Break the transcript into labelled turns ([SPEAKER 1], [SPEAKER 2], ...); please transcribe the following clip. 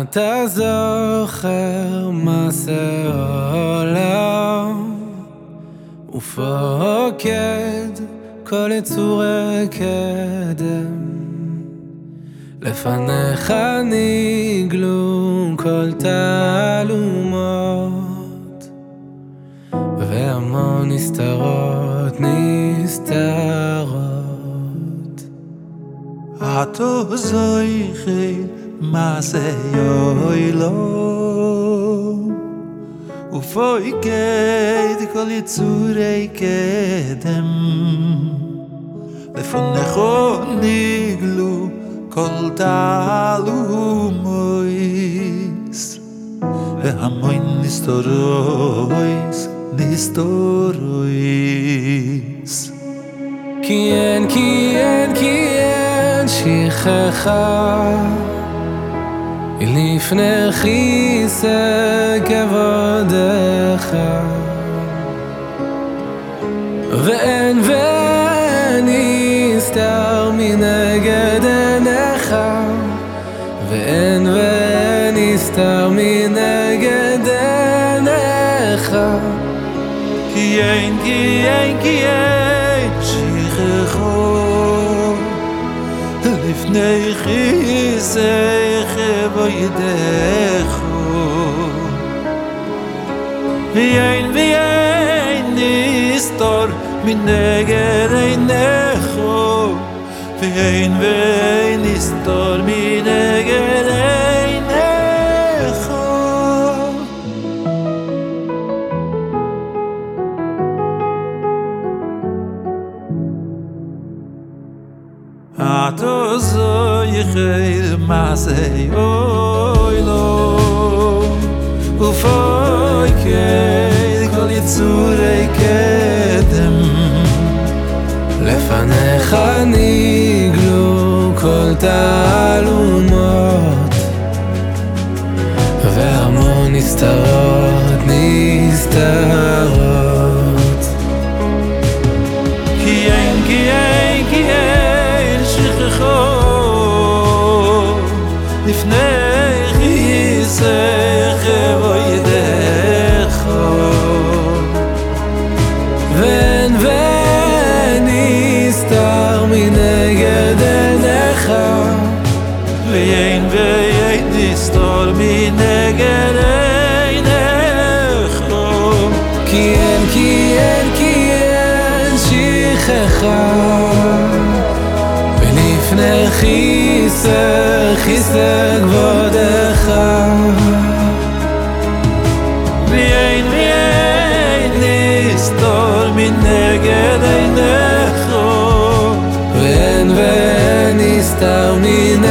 [SPEAKER 1] אתה זוכר מעשה עולם? ופוקד כל יצורי קדם לפניך נגלו כל תעלומות והמון נסתרות נסתרות.
[SPEAKER 2] אַטו זויך מאסע יוילו ופוי גייט קול יצורי קדם לפונך ניגלו כל תעלו מויס והמוין נסתורויס נסתורויס
[SPEAKER 1] כי אין, כי אין, כי אין שכחה לפני כבודך ואין ואין נסתר מנגד עיניך. ואין ואין נסתר מנגד עיניך.
[SPEAKER 2] כי אין, כי אין, כי אין לפני חיסך וידךו ואין ואין נסתור מנגד עיניךו ואין ואין נסתור מנגד עיניךו אַטו זויך מאסע אוילו ופוי קיי כל יצורי קדם
[SPEAKER 1] לפניך נגלו כל תעלומות. והמון נסתרות נסתרות
[SPEAKER 2] לפני חיסך וידךו
[SPEAKER 1] ואין ואין מנגד עיניך
[SPEAKER 2] ואין ואין נסתור מנגד עיניךו
[SPEAKER 1] כי אין כי אין כי אין שכחה. ולפני כיסא down in